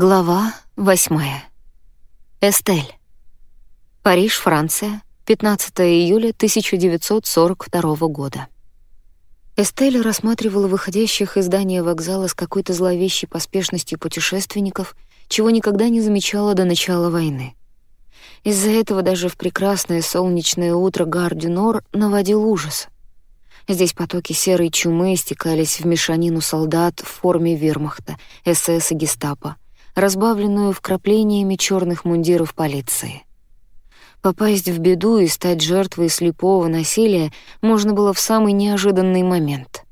Глава восьмая. Эстель. Париж, Франция, 15 июля 1942 года. Эстель рассматривала выходящих из здания вокзала с какой-то зловещей поспешностью путешественников, чего никогда не замечала до начала войны. Из-за этого даже в прекрасное солнечное утро Гар-дю-Нор наводил ужас. Здесь потоки серой чумы стекались в мешанину солдат в форме вермахта, СС и гестапо — разбавленную вкраплениями черных мундиров полиции. Попасть в беду и стать жертвой слепого насилия можно было в самый неожиданный момент.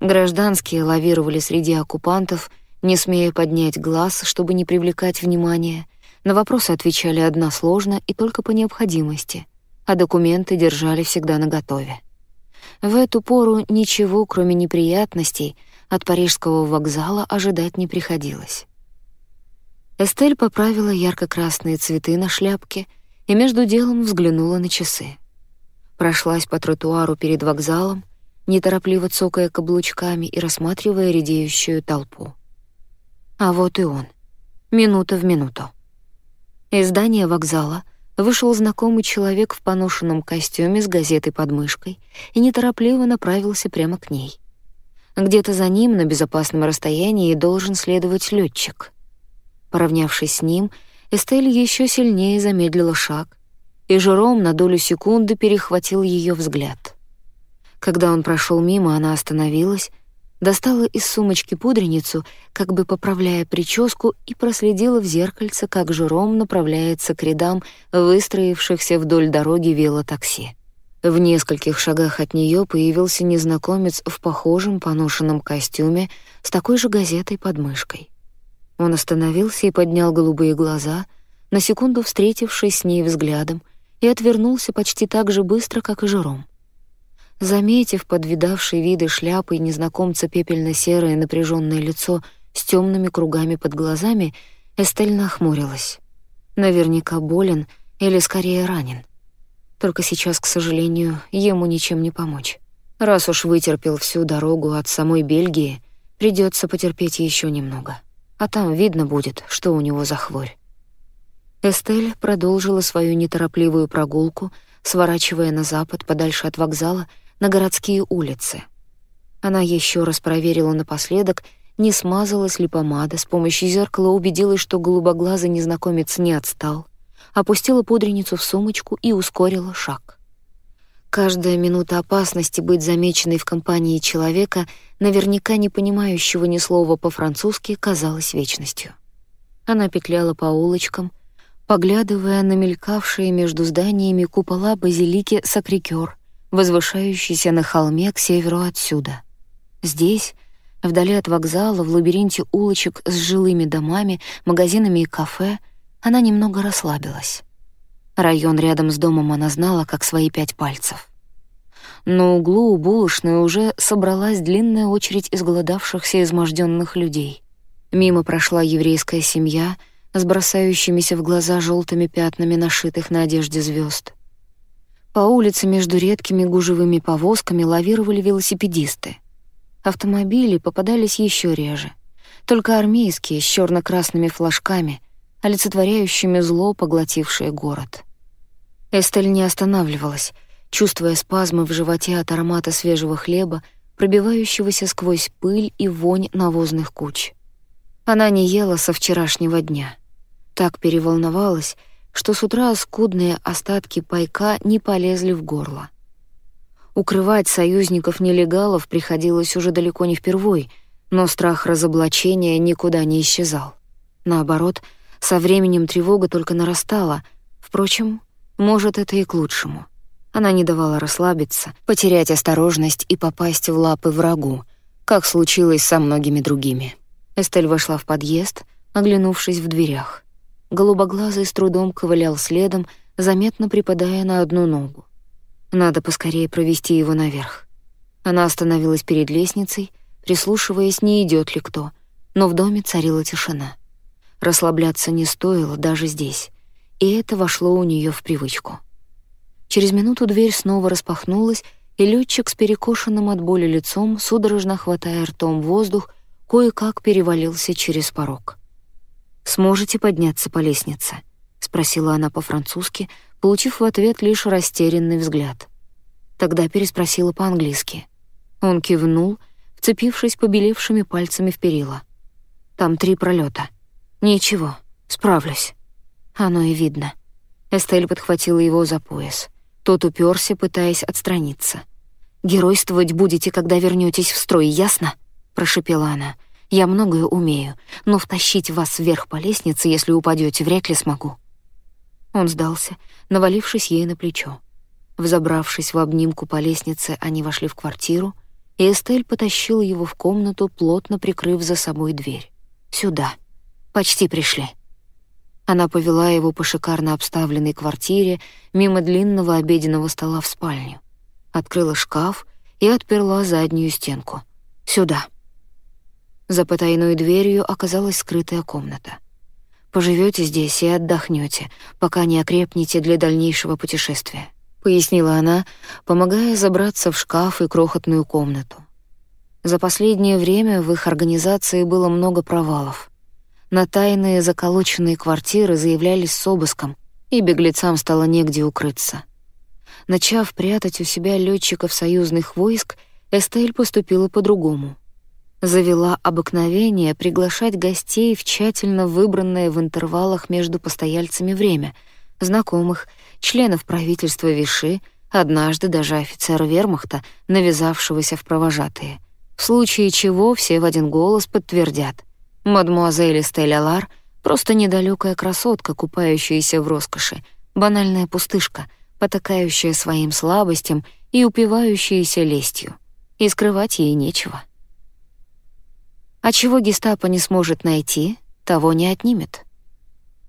Гражданские лавировали среди оккупантов, не смея поднять глаз, чтобы не привлекать внимания. На вопросы отвечали односложно и только по необходимости, а документы держали всегда наготове. В эту пору ничего, кроме неприятностей, от парижского вокзала ожидать не приходилось. Эстель поправила ярко-красные цветы на шляпке и между делом взглянула на часы. Прошлась по тротуару перед вокзалом, неторопливо цокая каблучками и рассматривая редеющую толпу. А вот и он. Минута в минуту. Из здания вокзала вышел знакомый человек в поношенном костюме с газетой под мышкой и неторопливо направился прямо к ней. Где-то за ним на безопасном расстоянии должен следовать летчик — Поравнявшись с ним, Эстель еще сильнее замедлила шаг, и Жером на долю секунды перехватил ее взгляд. Когда он прошел мимо, она остановилась, достала из сумочки пудреницу, как бы поправляя прическу, и проследила в зеркальце, как Жером направляется к рядам выстроившихся вдоль дороги велотакси. В нескольких шагах от нее появился незнакомец в похожем поношенном костюме с такой же газетой под мышкой. Он остановился и поднял голубые глаза, на секунду встретившись с ней взглядом, и отвернулся почти так же быстро, как и Жером. Заметив подвидавший виды шляпы незнакомца пепельно-серое напряженное лицо с темными кругами под глазами, Эстель нахмурилась. Наверняка болен или скорее ранен. Только сейчас, к сожалению, ему ничем не помочь. Раз уж вытерпел всю дорогу от самой Бельгии, придется потерпеть еще немного а там видно будет, что у него за хворь. Эстель продолжила свою неторопливую прогулку, сворачивая на запад, подальше от вокзала, на городские улицы. Она еще раз проверила напоследок, не смазалась ли помада, с помощью зеркала убедилась, что голубоглазый незнакомец не отстал, опустила пудреницу в сумочку и ускорила шаг. Каждая минута опасности быть замеченной в компании человека, наверняка не понимающего ни слова по-французски, казалась вечностью. Она петляла по улочкам, поглядывая на мелькавшие между зданиями купола базилики Сакрикёр, возвышающийся на холме к северу отсюда. Здесь, вдали от вокзала, в лабиринте улочек с жилыми домами, магазинами и кафе, она немного расслабилась. Район рядом с домом она знала, как свои пять пальцев. На углу у булочной уже собралась длинная очередь изголодавшихся изможденных людей. Мимо прошла еврейская семья с бросающимися в глаза желтыми пятнами нашитых на одежде звезд. По улице между редкими гужевыми повозками лавировали велосипедисты. Автомобили попадались еще реже. Только армейские с черно красными флажками, олицетворяющими зло, поглотившее город. Эстель не останавливалась, чувствуя спазмы в животе от аромата свежего хлеба, пробивающегося сквозь пыль и вонь навозных куч. Она не ела со вчерашнего дня. Так переволновалась, что с утра скудные остатки пайка не полезли в горло. Укрывать союзников-нелегалов приходилось уже далеко не впервой, но страх разоблачения никуда не исчезал. Наоборот, со временем тревога только нарастала. Впрочем, может, это и к лучшему. Она не давала расслабиться, потерять осторожность и попасть в лапы врагу, как случилось со многими другими. Эстель вошла в подъезд, оглянувшись в дверях. Голубоглазый с трудом ковылял следом, заметно припадая на одну ногу. Надо поскорее провести его наверх. Она остановилась перед лестницей, прислушиваясь, не идет ли кто, но в доме царила тишина. Расслабляться не стоило даже здесь и это вошло у нее в привычку. Через минуту дверь снова распахнулась, и летчик с перекошенным от боли лицом, судорожно хватая ртом воздух, кое-как перевалился через порог. «Сможете подняться по лестнице?» — спросила она по-французски, получив в ответ лишь растерянный взгляд. Тогда переспросила по-английски. Он кивнул, вцепившись побелевшими пальцами в перила. «Там три пролета. Ничего, справлюсь». Оно и видно. Эстель подхватила его за пояс. Тот уперся, пытаясь отстраниться. «Геройствовать будете, когда вернетесь в строй, ясно?» — прошепела она. «Я многое умею, но втащить вас вверх по лестнице, если упадете, вряд ли смогу». Он сдался, навалившись ей на плечо. Взобравшись в обнимку по лестнице, они вошли в квартиру, и Эстель потащила его в комнату, плотно прикрыв за собой дверь. «Сюда. Почти пришли». Она повела его по шикарно обставленной квартире мимо длинного обеденного стола в спальню. Открыла шкаф и отперла заднюю стенку. «Сюда». За потайной дверью оказалась скрытая комната. Поживете здесь и отдохнете, пока не окрепнете для дальнейшего путешествия», — пояснила она, помогая забраться в шкаф и крохотную комнату. За последнее время в их организации было много провалов. На тайные заколоченные квартиры заявлялись с обыском, и беглецам стало негде укрыться. Начав прятать у себя летчиков союзных войск, Эстель поступила по-другому — завела обыкновение приглашать гостей в тщательно выбранное в интервалах между постояльцами время, знакомых, членов правительства Виши, однажды даже офицера вермахта, навязавшегося в провожатые. В случае чего все в один голос подтвердят. Мадмуазель Эстель Лар просто недалекая красотка, купающаяся в роскоши, банальная пустышка, потакающая своим слабостям и упивающаяся лестью. И скрывать ей нечего. А чего гестапо не сможет найти, того не отнимет.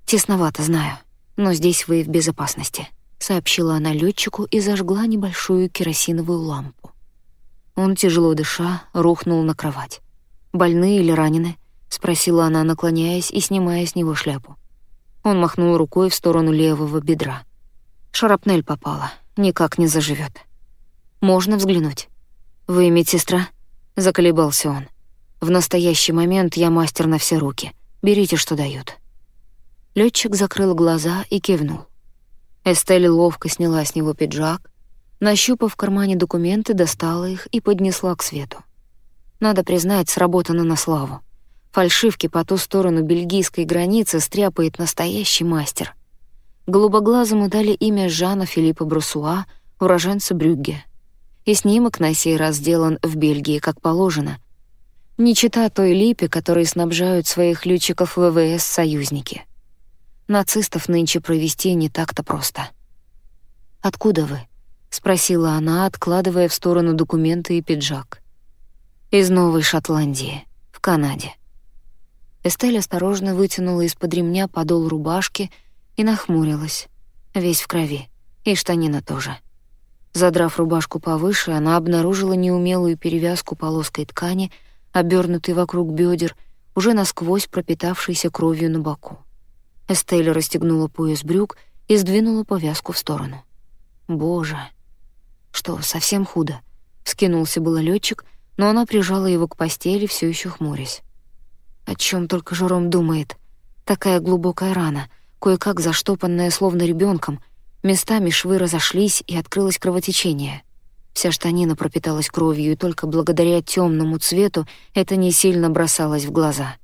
Тесновато, знаю, но здесь вы в безопасности, сообщила она летчику и зажгла небольшую керосиновую лампу. Он, тяжело дыша, рухнул на кровать. «Больны или ранены?» — спросила она, наклоняясь и снимая с него шляпу. Он махнул рукой в сторону левого бедра. Шарапнель попала, никак не заживет. «Можно взглянуть?» «Вы медсестра?» — заколебался он. В настоящий момент я мастер на все руки. Берите, что дают. Летчик закрыл глаза и кивнул. Эстель ловко сняла с него пиджак, нащупав в кармане документы, достала их и поднесла к свету. Надо признать, сработано на славу. Фальшивки по ту сторону бельгийской границы стряпает настоящий мастер. Голубоглазому дали имя Жана Филиппа Брусуа, уроженца Брюгге. И снимок на сей раз сделан в Бельгии, как положено — не чита той липе, которой снабжают своих летчиков ВВС союзники. Нацистов нынче провести не так-то просто. «Откуда вы?» — спросила она, откладывая в сторону документы и пиджак. «Из Новой Шотландии, в Канаде». Эстель осторожно вытянула из-под ремня подол рубашки и нахмурилась, весь в крови, и штанина тоже. Задрав рубашку повыше, она обнаружила неумелую перевязку полоской ткани — обернутый вокруг бедер, уже насквозь пропитавшийся кровью на боку. Эстель расстегнула пояс брюк и сдвинула повязку в сторону. «Боже!» «Что, совсем худо?» — скинулся было летчик, но она прижала его к постели, все еще хмурясь. О чем только Жером думает. Такая глубокая рана, кое-как заштопанная словно ребенком, местами швы разошлись и открылось кровотечение — Вся штанина пропиталась кровью, и только благодаря темному цвету это не сильно бросалось в глаза.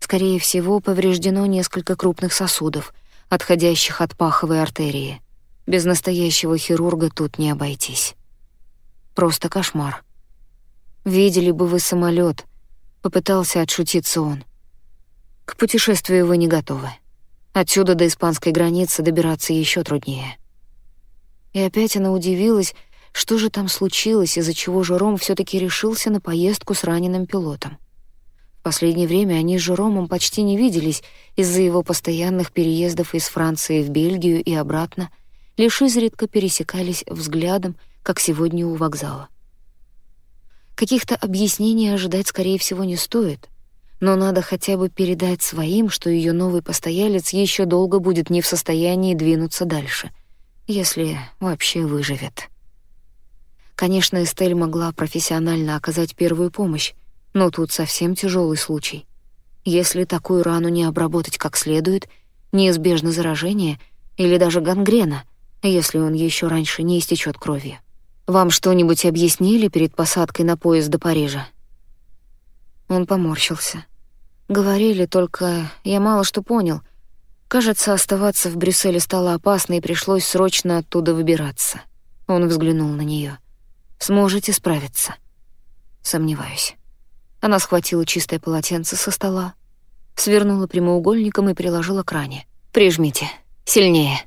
Скорее всего, повреждено несколько крупных сосудов, отходящих от паховой артерии. Без настоящего хирурга тут не обойтись. Просто кошмар. «Видели бы вы самолет, попытался отшутиться он. «К путешествию вы не готовы. Отсюда до испанской границы добираться еще труднее». И опять она удивилась, что же там случилось, из-за чего Жером все таки решился на поездку с раненым пилотом? В последнее время они с Жеромом почти не виделись из-за его постоянных переездов из Франции в Бельгию и обратно, лишь изредка пересекались взглядом, как сегодня у вокзала. Каких-то объяснений ожидать, скорее всего, не стоит, но надо хотя бы передать своим, что ее новый постоялец еще долго будет не в состоянии двинуться дальше, если вообще выживет. Конечно, Эстель могла профессионально оказать первую помощь, но тут совсем тяжелый случай. Если такую рану не обработать как следует, неизбежно заражение или даже гангрена, если он еще раньше не истечет кровью. Вам что-нибудь объяснили перед посадкой на поезд до Парижа? Он поморщился. Говорили, только я мало что понял. Кажется, оставаться в Брюсселе стало опасно, и пришлось срочно оттуда выбираться. Он взглянул на нее. Сможете справиться? Сомневаюсь. Она схватила чистое полотенце со стола, свернула прямоугольником и приложила к ране. «Прижмите. Сильнее».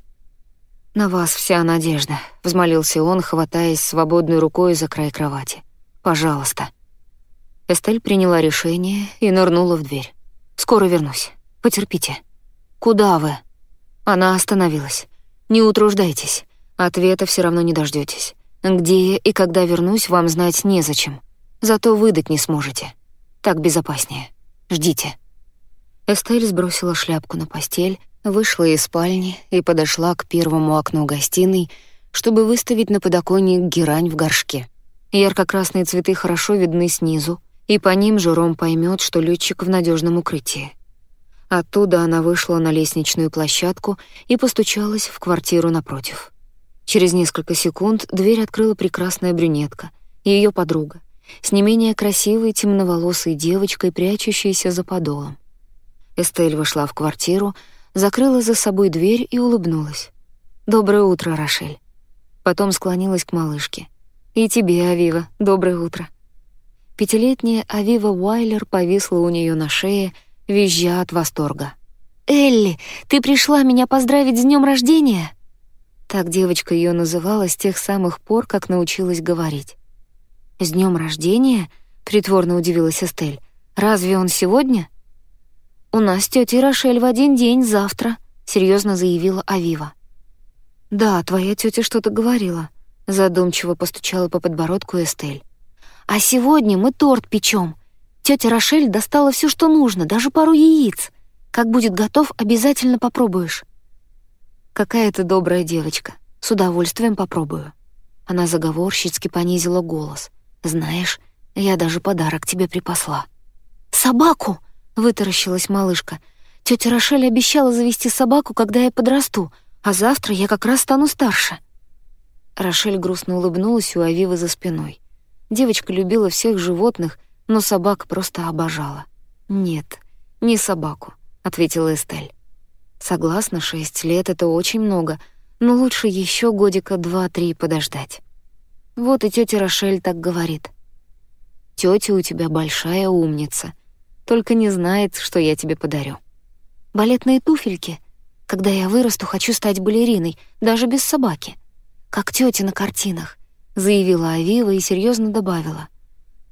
«На вас вся надежда», — взмолился он, хватаясь свободной рукой за край кровати. «Пожалуйста». Эстель приняла решение и нырнула в дверь. «Скоро вернусь. Потерпите». «Куда вы?» Она остановилась. «Не утруждайтесь. Ответа все равно не дождетесь. Где я и когда вернусь, вам знать незачем. Зато выдать не сможете. Так безопаснее. Ждите». Эстель сбросила шляпку на постель, вышла из спальни и подошла к первому окну гостиной, чтобы выставить на подоконник герань в горшке. Ярко-красные цветы хорошо видны снизу, и по ним Жером поймет, что летчик в надежном укрытии. Оттуда она вышла на лестничную площадку и постучалась в квартиру напротив. Через несколько секунд дверь открыла прекрасная брюнетка, ее подруга, с не менее красивой темноволосой девочкой, прячущейся за подолом. Эстель вошла в квартиру, закрыла за собой дверь и улыбнулась. «Доброе утро, Рошель». Потом склонилась к малышке. «И тебе, Авива, доброе утро». Пятилетняя Авива Уайлер повисла у нее на шее, визжа от восторга. «Элли, ты пришла меня поздравить с днем рождения?» Так девочка ее называла с тех самых пор, как научилась говорить. «С днем рождения?» — притворно удивилась Эстель. «Разве он сегодня?» «У нас с Рошель в один день завтра», — серьезно заявила Авива. «Да, твоя тетя что-то говорила», — задумчиво постучала по подбородку Эстель. А сегодня мы торт печем. Тетя Рошель достала все, что нужно, даже пару яиц. Как будет готов, обязательно попробуешь. Какая ты добрая девочка. С удовольствием попробую. Она заговорщицки понизила голос. Знаешь, я даже подарок тебе припасла. Собаку! Вытаращилась малышка. Тетя Рошель обещала завести собаку, когда я подрасту, а завтра я как раз стану старше. Рошель грустно улыбнулась у Авивы за спиной. Девочка любила всех животных, но собак просто обожала. «Нет, не собаку», — ответила Эстель. «Согласна, шесть лет — это очень много, но лучше еще годика два-три подождать». Вот и тетя Рошель так говорит. Тетя у тебя большая умница, только не знает, что я тебе подарю. Балетные туфельки. Когда я вырасту, хочу стать балериной, даже без собаки. Как тетя на картинах заявила Авива и серьезно добавила.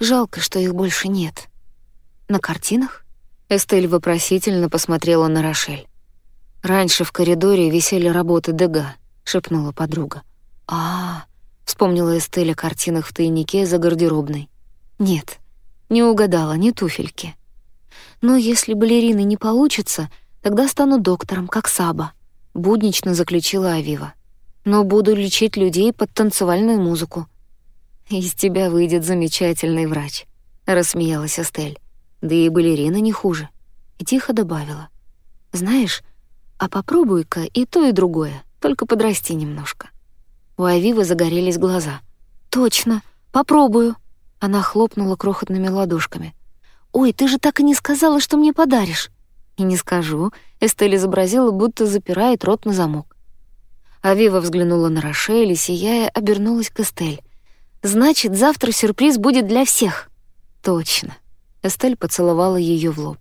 «Жалко, что их больше нет». «На картинах?» Эстель вопросительно посмотрела на Рошель. «Раньше в коридоре висели работы Дега», — шепнула подруга. а, -а, -а вспомнила Эстель о картинах в тайнике за гардеробной. «Нет, не угадала, не туфельки. Но если балерины не получится, тогда стану доктором, как Саба», — буднично заключила Авива но буду лечить людей под танцевальную музыку. Из тебя выйдет замечательный врач, рассмеялась Астель. Да и балерина не хуже. И тихо добавила: знаешь, а попробуй-ка и то, и другое, только подрасти немножко. У Авивы загорелись глаза. Точно, попробую. Она хлопнула крохотными ладошками. Ой, ты же так и не сказала, что мне подаришь. И не скажу. Эстель изобразила, будто запирает рот на замок. Авива взглянула на Рошель и, сияя, обернулась к Эстель. «Значит, завтра сюрприз будет для всех». «Точно». Эстель поцеловала ее в лоб.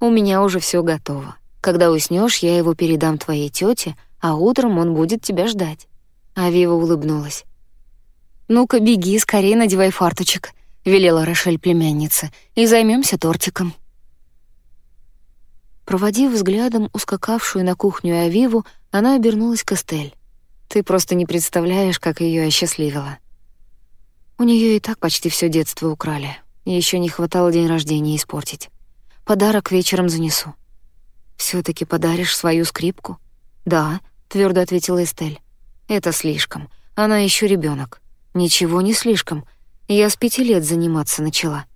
«У меня уже все готово. Когда уснешь, я его передам твоей тете, а утром он будет тебя ждать». Авива улыбнулась. «Ну-ка, беги, скорее надевай фарточек», — велела Рошель племянница, «и займемся тортиком». Проводив взглядом ускакавшую на кухню Авиву, она обернулась к Эстель. «Ты просто не представляешь, как ее осчастливила. У нее и так почти все детство украли. Еще не хватало день рождения испортить. Подарок вечером занесу». все таки подаришь свою скрипку?» «Да», — твердо ответила Эстель. «Это слишком. Она еще ребенок. «Ничего не слишком. Я с пяти лет заниматься начала».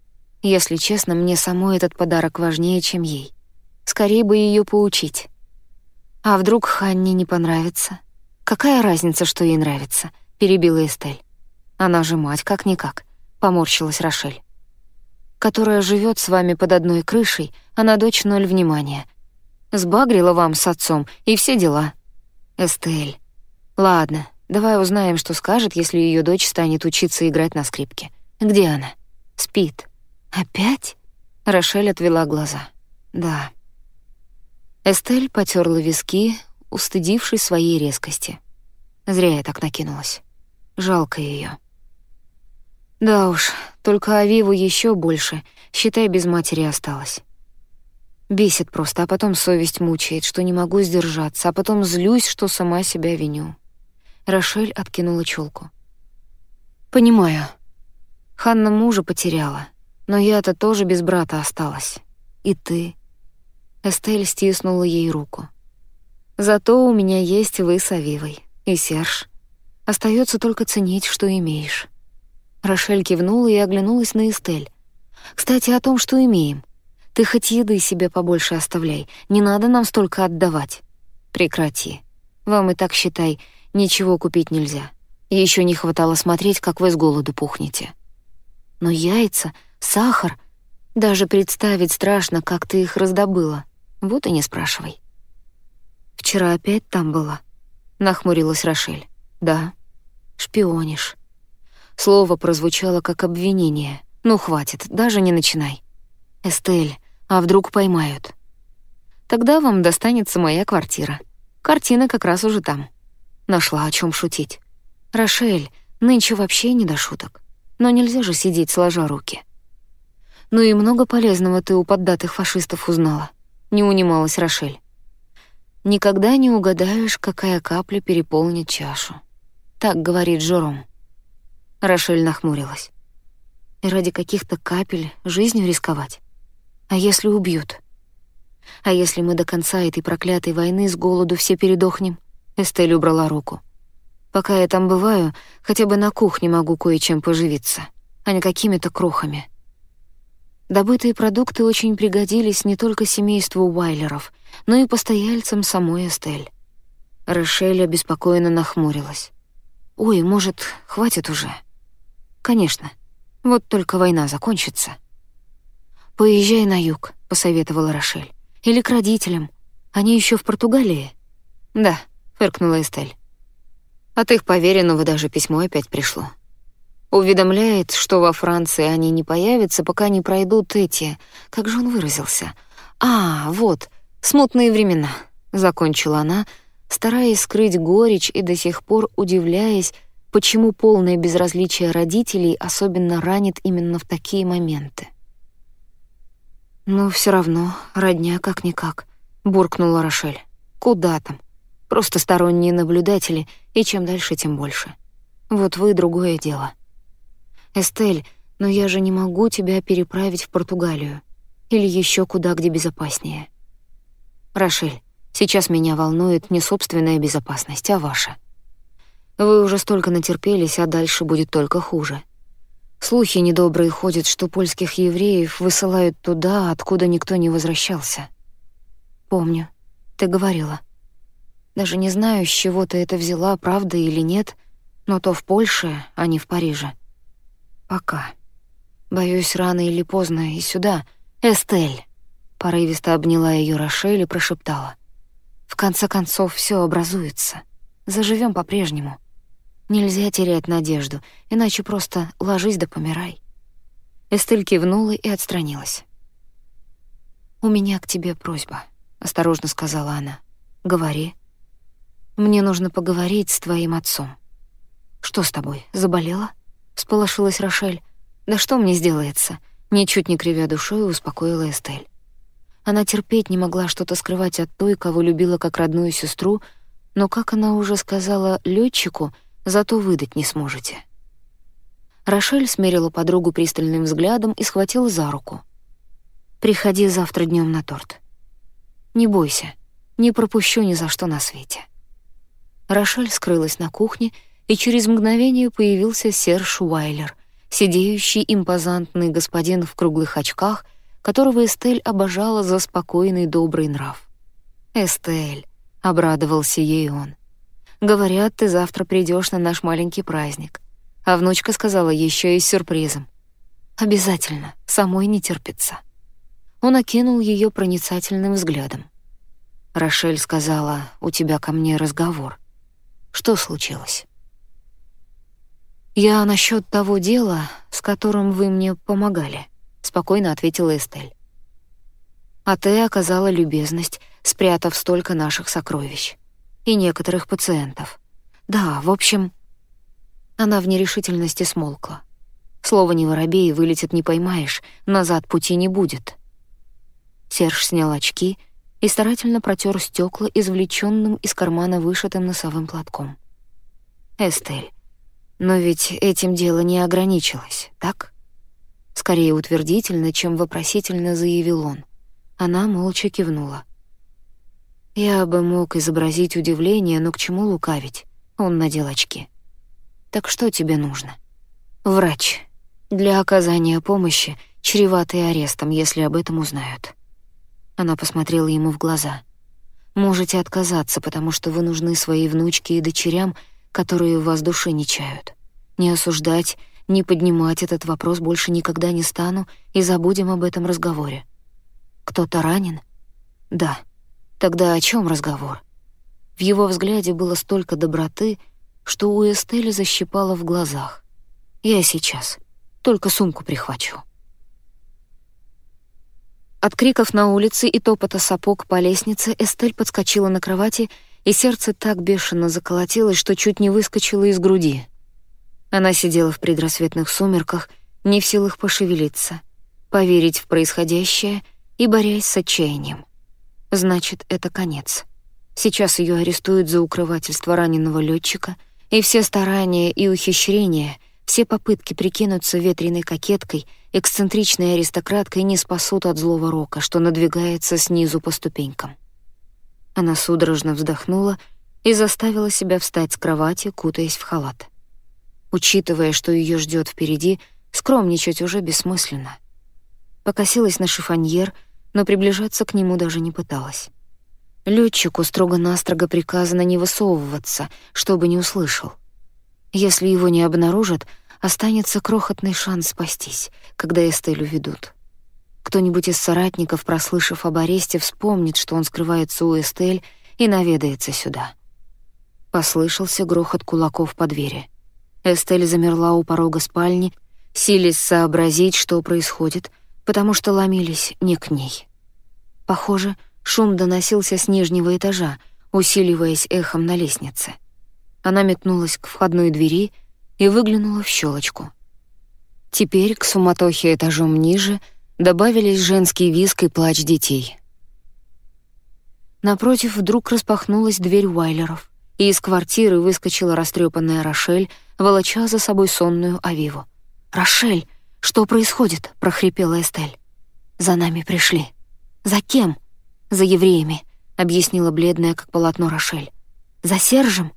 Если честно, мне самой этот подарок важнее, чем ей. Скорее бы ее поучить. А вдруг Ханне не понравится? Какая разница, что ей нравится? Перебила Эстель. Она же мать, как-никак. Поморщилась Рошель. Которая живет с вами под одной крышей, а на дочь ноль внимания. Сбагрила вам с отцом, и все дела. Эстель. Ладно, давай узнаем, что скажет, если ее дочь станет учиться играть на скрипке. Где она? Спит. Опять? Рошель отвела глаза. Да. Эстель потерла виски, устыдившись своей резкости. Зря я так накинулась. Жалко ее. Да уж, только Авиву еще больше, считай, без матери осталась. Бесит просто, а потом совесть мучает, что не могу сдержаться, а потом злюсь, что сама себя виню. Рошель откинула челку. «Понимаю. Ханна мужа потеряла, но я-то тоже без брата осталась. И ты». Эстель стиснула ей руку. «Зато у меня есть вы с Авивой и Серж. Остается только ценить, что имеешь». Рошель кивнула и оглянулась на Эстель. «Кстати, о том, что имеем. Ты хоть еды себе побольше оставляй, не надо нам столько отдавать. Прекрати. Вам и так, считай, ничего купить нельзя. И еще не хватало смотреть, как вы с голоду пухнете. Но яйца, сахар... Даже представить страшно, как ты их раздобыла. Вот и не спрашивай. «Вчера опять там была?» — нахмурилась Рошель. «Да. Шпионишь». Слово прозвучало как обвинение. «Ну, хватит, даже не начинай». «Эстель, а вдруг поймают? Тогда вам достанется моя квартира. Картина как раз уже там. Нашла о чем шутить. Рошель, нынче вообще не до шуток. Но нельзя же сидеть сложа руки. Ну и много полезного ты у поддатых фашистов узнала. Не унималась Рошель. Никогда не угадаешь, какая капля переполнит чашу. Так говорит Жором. Рошель нахмурилась. И ради каких-то капель жизнью рисковать? А если убьют? А если мы до конца этой проклятой войны с голоду все передохнем? Эстель убрала руку. Пока я там бываю, хотя бы на кухне могу кое-чем поживиться, а не какими-то крохами. Добытые продукты очень пригодились не только семейству Уайлеров, но и постояльцам самой Эстель. Рошель обеспокоенно нахмурилась. «Ой, может, хватит уже?» «Конечно. Вот только война закончится». «Поезжай на юг», — посоветовала Рошель. «Или к родителям. Они еще в Португалии?» «Да», — фыркнула Эстель. От их поверенного даже письмо опять пришло. Уведомляет, что во Франции они не появятся, пока не пройдут эти... Как же он выразился? «А, вот, смутные времена», — закончила она, стараясь скрыть горечь и до сих пор удивляясь, почему полное безразличие родителей особенно ранит именно в такие моменты. «Но все равно, родня как-никак», — буркнула Рошель. «Куда там? Просто сторонние наблюдатели, и чем дальше, тем больше. Вот вы — другое дело». «Эстель, но я же не могу тебя переправить в Португалию. Или еще куда, где безопаснее». «Рошель, сейчас меня волнует не собственная безопасность, а ваша. Вы уже столько натерпелись, а дальше будет только хуже». Слухи недобрые ходят, что польских евреев высылают туда, откуда никто не возвращался. Помню, ты говорила. Даже не знаю, с чего ты это взяла, правда или нет, но то в Польше, а не в Париже. Пока. Боюсь, рано или поздно и сюда. Эстель. Порывисто обняла ее Рошель и прошептала. В конце концов, все образуется. Заживем по-прежнему. Нельзя терять надежду, иначе просто ложись да помирай. Эстель кивнула и отстранилась. «У меня к тебе просьба», — осторожно сказала она. «Говори. Мне нужно поговорить с твоим отцом». «Что с тобой, заболела?» — всполошилась Рошель. «Да что мне сделается?» Ничуть не кривя душой, успокоила Эстель. Она терпеть не могла что-то скрывать от той, кого любила как родную сестру, но, как она уже сказала летчику, зато выдать не сможете». Рошель смерила подругу пристальным взглядом и схватила за руку. «Приходи завтра днем на торт. Не бойся, не пропущу ни за что на свете». Рошель скрылась на кухне, и через мгновение появился Серж Уайлер, сидеющий импозантный господин в круглых очках, которого Эстель обожала за спокойный добрый нрав. «Эстель», — обрадовался ей он, — «говорят, ты завтра придешь на наш маленький праздник». А внучка сказала еще и с сюрпризом. «Обязательно, самой не терпится». Он окинул ее проницательным взглядом. Рошель сказала, «У тебя ко мне разговор». «Что случилось?» «Я насчет того дела, с которым вы мне помогали», — спокойно ответила Эстель. «А ты оказала любезность, спрятав столько наших сокровищ. И некоторых пациентов. Да, в общем...» Она в нерешительности смолкла. Слово «не воробей» вылетит не поймаешь, назад пути не будет. Серж снял очки и старательно протер стекла извлеченным из кармана вышитым носовым платком. «Эстель, но ведь этим дело не ограничилось, так?» Скорее утвердительно, чем вопросительно заявил он. Она молча кивнула. Я бы мог изобразить удивление, но к чему лукавить? Он надел очки. «Так что тебе нужно?» «Врач. Для оказания помощи, чреватый арестом, если об этом узнают». Она посмотрела ему в глаза. «Можете отказаться, потому что вы нужны своей внучке и дочерям, которые в вас души не чают. Не осуждать, не поднимать этот вопрос больше никогда не стану и забудем об этом разговоре. Кто-то ранен? Да. Тогда о чем разговор? В его взгляде было столько доброты, что у Эстели защипало в глазах. Я сейчас. Только сумку прихвачу. От криков на улице и топота сапог по лестнице Эстель подскочила на кровати, и сердце так бешено заколотилось, что чуть не выскочило из груди. Она сидела в предрассветных сумерках, не в силах пошевелиться, поверить в происходящее и борясь с отчаянием. Значит, это конец. Сейчас ее арестуют за укрывательство раненого летчика, и все старания и ухищрения, все попытки прикинуться ветреной кокеткой — эксцентричной аристократкой не спасут от злого рока, что надвигается снизу по ступенькам. Она судорожно вздохнула и заставила себя встать с кровати, кутаясь в халат. Учитывая, что ее ждет впереди, скромничать уже бессмысленно. Покосилась на шифоньер, но приближаться к нему даже не пыталась. Летчику строго-настрого приказано не высовываться, чтобы не услышал. Если его не обнаружат — останется крохотный шанс спастись, когда Эстель уведут. Кто-нибудь из соратников, прослышав об аресте, вспомнит, что он скрывается у Эстель и наведается сюда. Послышался грохот кулаков по двери. Эстель замерла у порога спальни, силясь сообразить, что происходит, потому что ломились не к ней. Похоже, шум доносился с нижнего этажа, усиливаясь эхом на лестнице. Она метнулась к входной двери — и выглянула в щелочку. Теперь к суматохе этажом ниже добавились женский визг и плач детей. Напротив вдруг распахнулась дверь Уайлеров, и из квартиры выскочила растрепанная Рошель, волоча за собой сонную Авиву. «Рошель, что происходит?» — прохрипела Эстель. «За нами пришли». «За кем?» «За евреями», — объяснила бледная, как полотно Рошель. «За Сержем?»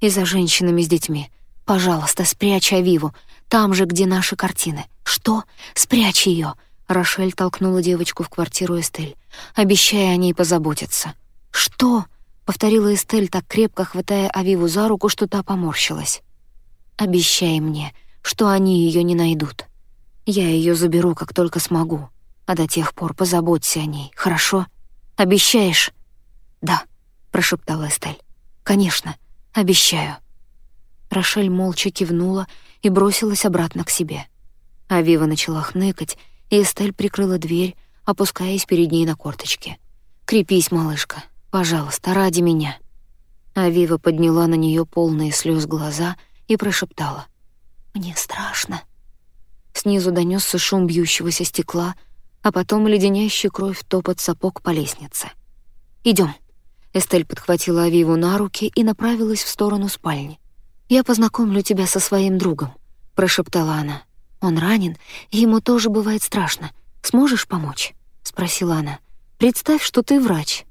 «И за женщинами с детьми. Пожалуйста, спрячь Авиву, там же, где наши картины. Что? Спрячь ее. Рошель толкнула девочку в квартиру Эстель, обещая о ней позаботиться. Что? повторила Эстель, так крепко хватая Авиву за руку, что та поморщилась. Обещай мне, что они ее не найдут. Я ее заберу, как только смогу. А до тех пор позаботься о ней, хорошо? Обещаешь? Да, прошептала Эстель. Конечно, обещаю. Рошель молча кивнула и бросилась обратно к себе. Авива начала хныкать, и Эстель прикрыла дверь, опускаясь перед ней на корточки. «Крепись, малышка, пожалуйста, ради меня». Авива подняла на нее полные слез глаза и прошептала. «Мне страшно». Снизу донесся шум бьющегося стекла, а потом леденящий кровь топот сапог по лестнице. Идем. Эстель подхватила Авиву на руки и направилась в сторону спальни. «Я познакомлю тебя со своим другом», — прошептала она. «Он ранен, ему тоже бывает страшно. Сможешь помочь?» — спросила она. «Представь, что ты врач».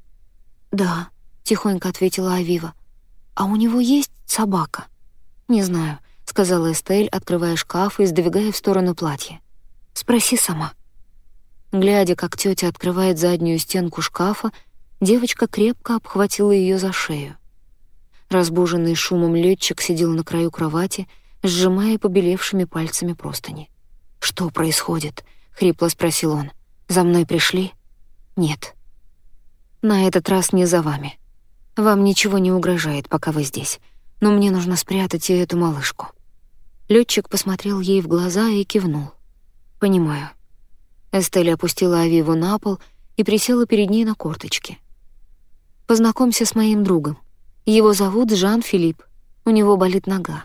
«Да», — тихонько ответила Авива. «А у него есть собака?» «Не знаю. Сказала Эстель, открывая шкаф и сдвигая в сторону платье. «Спроси сама». Глядя, как тетя открывает заднюю стенку шкафа, девочка крепко обхватила ее за шею. Разбуженный шумом летчик сидел на краю кровати, сжимая побелевшими пальцами простыни. «Что происходит?» — хрипло спросил он. «За мной пришли?» «Нет». «На этот раз не за вами. Вам ничего не угрожает, пока вы здесь, но мне нужно спрятать и эту малышку». Летчик посмотрел ей в глаза и кивнул. «Понимаю». Эстель опустила Авиву на пол и присела перед ней на корточки. «Познакомься с моим другом. Его зовут Жан-Филипп. У него болит нога.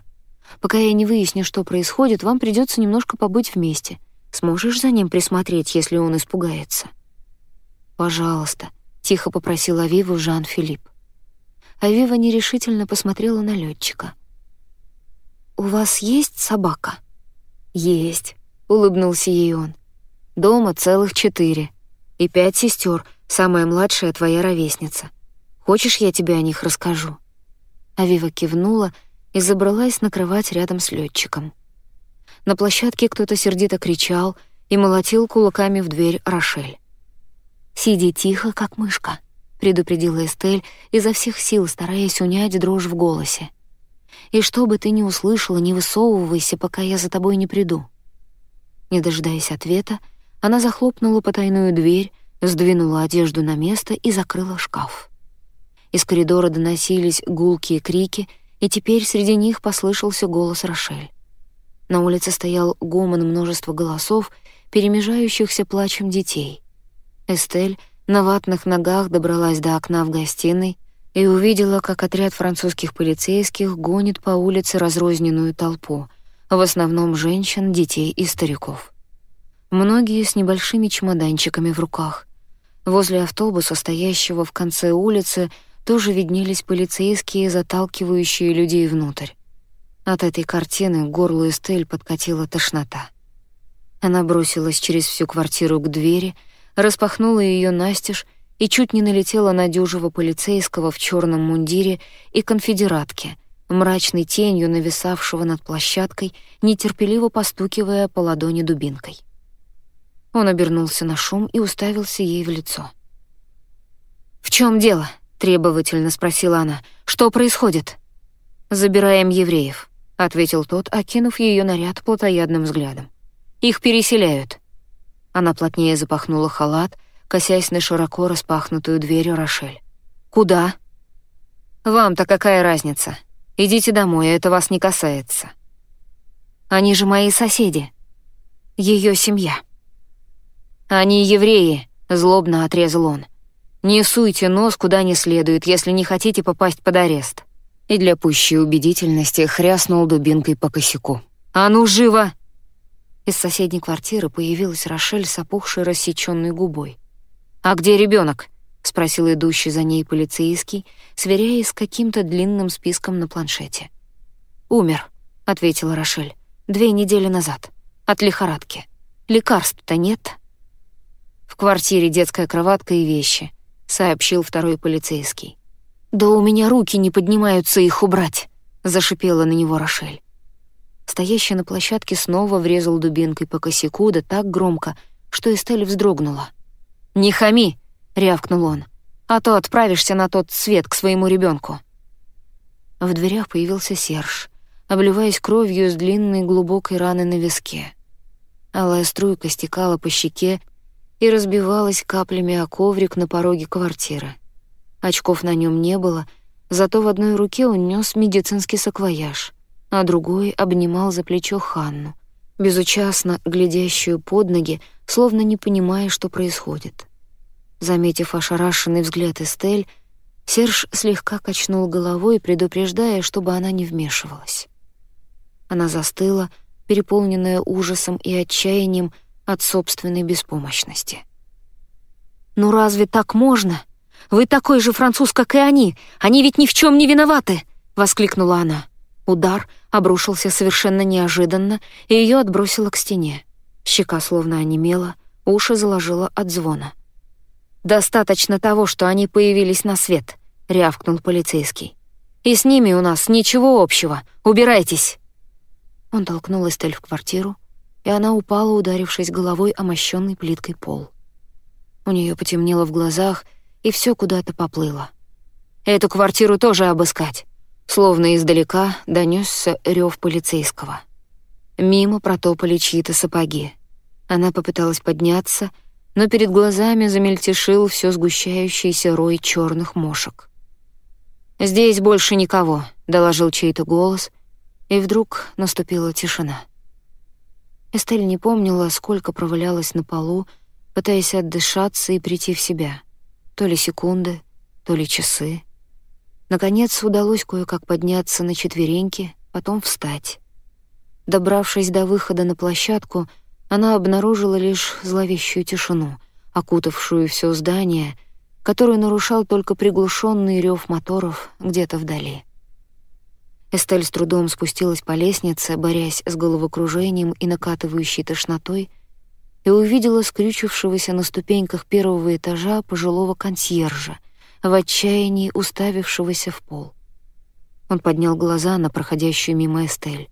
Пока я не выясню, что происходит, вам придется немножко побыть вместе. Сможешь за ним присмотреть, если он испугается?» «Пожалуйста», — тихо попросил Авиву Жан-Филипп. Авива нерешительно посмотрела на летчика. «У вас есть собака?» «Есть», — улыбнулся ей он. «Дома целых четыре. И пять сестер, самая младшая твоя ровесница. Хочешь, я тебе о них расскажу?» Авива кивнула и забралась на кровать рядом с летчиком. На площадке кто-то сердито кричал и молотил кулаками в дверь Рошель. «Сиди тихо, как мышка», — предупредила Эстель, изо всех сил стараясь унять дрожь в голосе. «И что бы ты ни услышала, не высовывайся, пока я за тобой не приду». Не дожидаясь ответа, она захлопнула потайную дверь, сдвинула одежду на место и закрыла шкаф. Из коридора доносились гулкие крики, и теперь среди них послышался голос Рошель. На улице стоял гомон множества голосов, перемежающихся плачем детей. Эстель на ватных ногах добралась до окна в гостиной и увидела, как отряд французских полицейских гонит по улице разрозненную толпу, в основном женщин, детей и стариков. Многие с небольшими чемоданчиками в руках. Возле автобуса, стоящего в конце улицы, тоже виднелись полицейские, заталкивающие людей внутрь. От этой картины к горлу Эстель подкатила тошнота. Она бросилась через всю квартиру к двери, распахнула ее настежь и чуть не налетела на дюжего полицейского в черном мундире и конфедератке, мрачной тенью нависавшего над площадкой, нетерпеливо постукивая по ладони дубинкой. Он обернулся на шум и уставился ей в лицо. «В чем дело?» Требовательно спросила она. «Что происходит?» «Забираем евреев», — ответил тот, окинув ее наряд плотоядным взглядом. «Их переселяют». Она плотнее запахнула халат, косясь на широко распахнутую дверь Рошель. «Куда?» «Вам-то какая разница? Идите домой, это вас не касается». «Они же мои соседи. Ее семья». «Они евреи», — злобно отрезал он. Не суйте нос куда не следует, если не хотите попасть под арест. И для пущей убедительности хряснул дубинкой по косяку. «А ну, живо!» Из соседней квартиры появилась Рошель с опухшей рассечённой губой. «А где ребенок? спросил идущий за ней полицейский, сверяясь с каким-то длинным списком на планшете. «Умер», — ответила Рошель, — «две недели назад. От лихорадки. Лекарств-то нет». В квартире детская кроватка и вещи. — сообщил второй полицейский. «Да у меня руки не поднимаются их убрать», — зашипела на него Рошель. Стоящий на площадке снова врезал дубинкой по косяку, да так громко, что Эстель вздрогнула. «Не хами!» — рявкнул он. «А то отправишься на тот свет к своему ребенку. В дверях появился Серж, обливаясь кровью с длинной глубокой раны на виске. Алая струйка стекала по щеке и разбивалась каплями о коврик на пороге квартиры. Очков на нем не было, зато в одной руке он нес медицинский саквояж, а другой обнимал за плечо Ханну, безучастно глядящую под ноги, словно не понимая, что происходит. Заметив ошарашенный взгляд Эстель, Серж слегка качнул головой, предупреждая, чтобы она не вмешивалась. Она застыла, переполненная ужасом и отчаянием, от собственной беспомощности. «Ну разве так можно? Вы такой же француз, как и они! Они ведь ни в чем не виноваты!» — воскликнула она. Удар обрушился совершенно неожиданно, и ее отбросило к стене. Щека словно онемела, уши заложила от звона. «Достаточно того, что они появились на свет», — рявкнул полицейский. «И с ними у нас ничего общего. Убирайтесь!» Он толкнул Эстель в квартиру, и она упала, ударившись головой о мощенный плиткой пол. У нее потемнело в глазах, и все куда-то поплыло. «Эту квартиру тоже обыскать!» Словно издалека донесся рев полицейского. Мимо протопали чьи-то сапоги. Она попыталась подняться, но перед глазами замельтешил все сгущающийся рой черных мошек. «Здесь больше никого», — доложил чей-то голос, и вдруг наступила тишина. Эстель не помнила, сколько провалялась на полу, пытаясь отдышаться и прийти в себя. То ли секунды, то ли часы. Наконец удалось кое-как подняться на четвереньки, потом встать. Добравшись до выхода на площадку, она обнаружила лишь зловещую тишину, окутавшую все здание, которую нарушал только приглушенный рев моторов где-то вдали. Эстель с трудом спустилась по лестнице, борясь с головокружением и накатывающей тошнотой, и увидела скрючившегося на ступеньках первого этажа пожилого консьержа, в отчаянии уставившегося в пол. Он поднял глаза на проходящую мимо Эстель.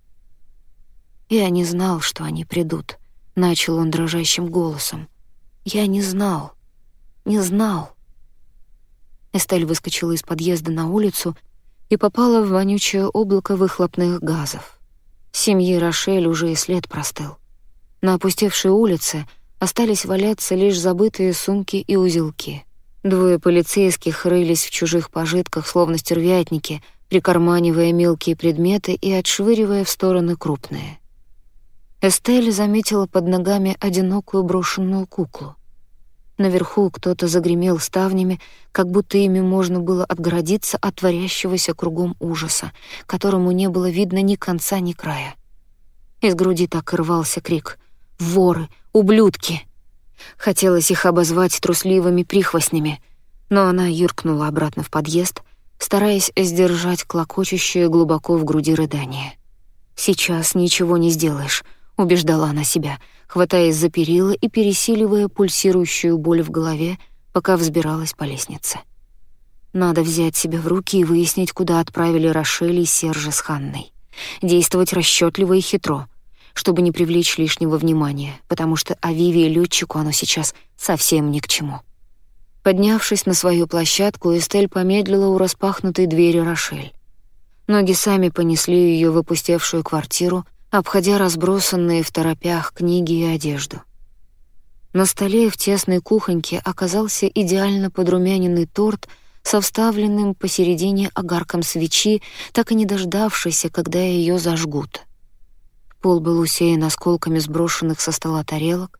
«Я не знал, что они придут», — начал он дрожащим голосом. «Я не знал, не знал». Эстель выскочила из подъезда на улицу и попала в вонючее облако выхлопных газов. Семьи Рошель уже и след простыл. На опустевшей улице остались валяться лишь забытые сумки и узелки. Двое полицейских рылись в чужих пожитках, словно стервятники, прикарманивая мелкие предметы и отшвыривая в стороны крупные. Эстель заметила под ногами одинокую брошенную куклу. Наверху кто-то загремел ставнями, как будто ими можно было отгородиться от творящегося кругом ужаса, которому не было видно ни конца, ни края. Из груди так и рвался крик «Воры! Ублюдки!» Хотелось их обозвать трусливыми прихвостнями, но она юркнула обратно в подъезд, стараясь сдержать клокочущее глубоко в груди рыдание. «Сейчас ничего не сделаешь», — убеждала она себя — хватаясь за перила и пересиливая пульсирующую боль в голове, пока взбиралась по лестнице. Надо взять себя в руки и выяснить, куда отправили Рошель и Сержа с Ханной. Действовать расчетливо и хитро, чтобы не привлечь лишнего внимания, потому что Авиве и летчику оно сейчас совсем ни к чему. Поднявшись на свою площадку, Эстель помедлила у распахнутой двери Рошель. Ноги сами понесли ее в опустевшую квартиру, обходя разбросанные в торопях книги и одежду. На столе в тесной кухоньке оказался идеально подрумяненный торт со вставленным посередине огарком свечи, так и не дождавшийся, когда ее зажгут. Пол был усеян осколками сброшенных со стола тарелок,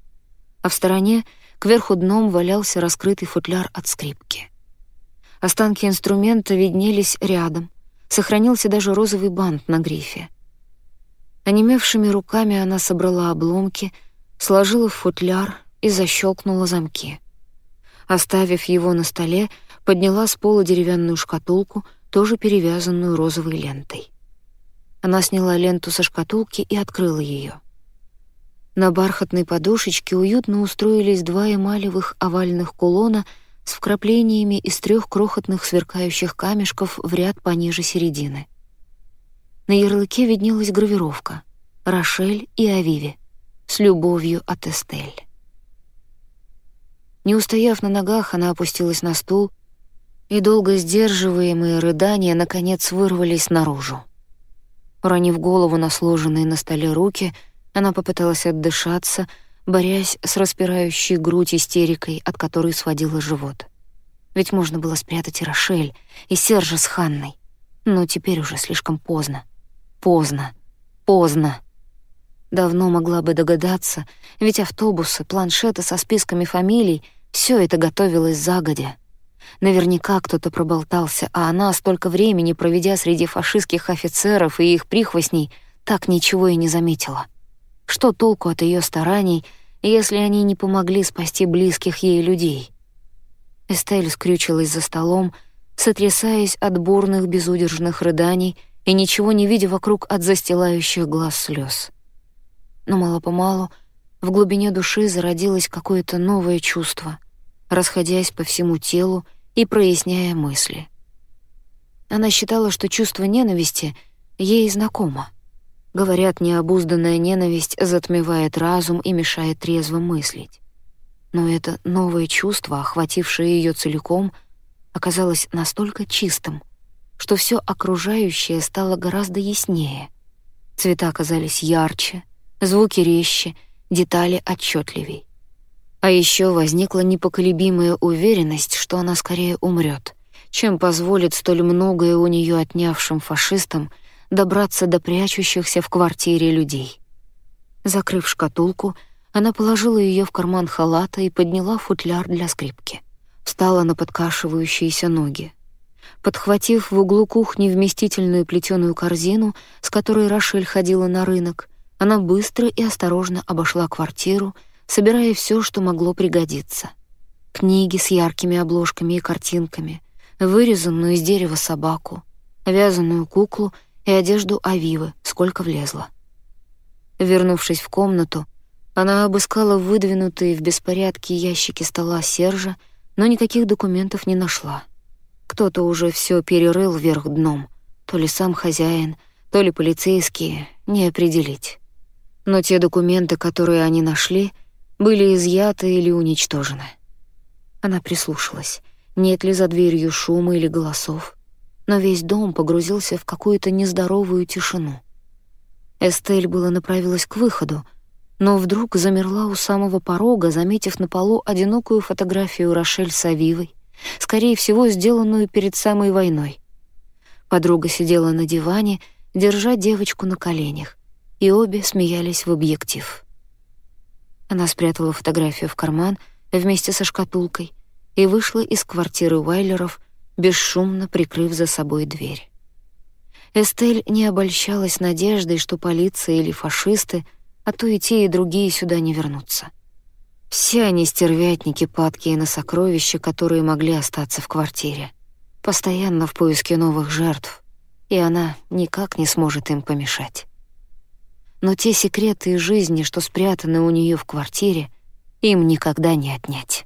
а в стороне кверху дном валялся раскрытый футляр от скрипки. Останки инструмента виднелись рядом, сохранился даже розовый бант на грифе. Онемевшими руками она собрала обломки, сложила в футляр и защелкнула замки. Оставив его на столе, подняла с пола деревянную шкатулку, тоже перевязанную розовой лентой. Она сняла ленту со шкатулки и открыла ее. На бархатной подушечке уютно устроились два эмалевых овальных кулона с вкраплениями из трех крохотных сверкающих камешков в ряд пониже середины. На ярлыке виднелась гравировка «Рошель и Авиви» с любовью от Эстель. Не устояв на ногах, она опустилась на стул, и долго сдерживаемые рыдания наконец вырвались наружу. Уронив голову на сложенные на столе руки, она попыталась отдышаться, борясь с распирающей грудь истерикой, от которой сводила живот. Ведь можно было спрятать и Рошель, и Сержа с Ханной. Но теперь уже слишком поздно. Поздно. Поздно. Давно могла бы догадаться, ведь автобусы, планшеты со списками фамилий — все это готовилось загодя. Наверняка кто-то проболтался, а она, столько времени проведя среди фашистских офицеров и их прихвостней, так ничего и не заметила. Что толку от ее стараний, если они не помогли спасти близких ей людей? Эстель скрючилась за столом, сотрясаясь от бурных безудержных рыданий — и ничего не видя вокруг от застилающих глаз слез. Но мало-помалу в глубине души зародилось какое-то новое чувство, расходясь по всему телу и проясняя мысли. Она считала, что чувство ненависти ей знакомо. Говорят, необузданная ненависть затмевает разум и мешает трезво мыслить. Но это новое чувство, охватившее ее целиком, оказалось настолько чистым, что все окружающее стало гораздо яснее. Цвета казались ярче, звуки резче, детали отчетливей. А еще возникла непоколебимая уверенность, что она скорее умрет, чем позволит столь многое у нее отнявшим фашистам добраться до прячущихся в квартире людей. Закрыв шкатулку, она положила ее в карман халата и подняла футляр для скрипки. Встала на подкашивающиеся ноги. Подхватив в углу кухни вместительную плетеную корзину, с которой Рошель ходила на рынок, она быстро и осторожно обошла квартиру, собирая все, что могло пригодиться. Книги с яркими обложками и картинками, вырезанную из дерева собаку, вязаную куклу и одежду Авивы, сколько влезло. Вернувшись в комнату, она обыскала выдвинутые в беспорядке ящики стола Сержа, но никаких документов не нашла. Кто-то уже все перерыл вверх дном, то ли сам хозяин, то ли полицейские, не определить. Но те документы, которые они нашли — были изъяты или уничтожены. Она прислушалась, нет ли за дверью шума или голосов, но весь дом погрузился в какую-то нездоровую тишину. Эстель было направилась к выходу, но вдруг замерла у самого порога, заметив на полу одинокую фотографию Рошель с Авивой, скорее всего, сделанную перед самой войной. Подруга сидела на диване, держа девочку на коленях, и обе смеялись в объектив. Она спрятала фотографию в карман вместе со шкатулкой и вышла из квартиры Уайлеров, бесшумно прикрыв за собой дверь. Эстель не обольщалась надеждой, что полиция или фашисты, а то и те, и другие сюда не вернутся. Все они стервятники, падкие на сокровища, которые могли остаться в квартире. Постоянно в поиске новых жертв, и она никак не сможет им помешать но те секреты жизни, что спрятаны у нее в квартире, им никогда не отнять.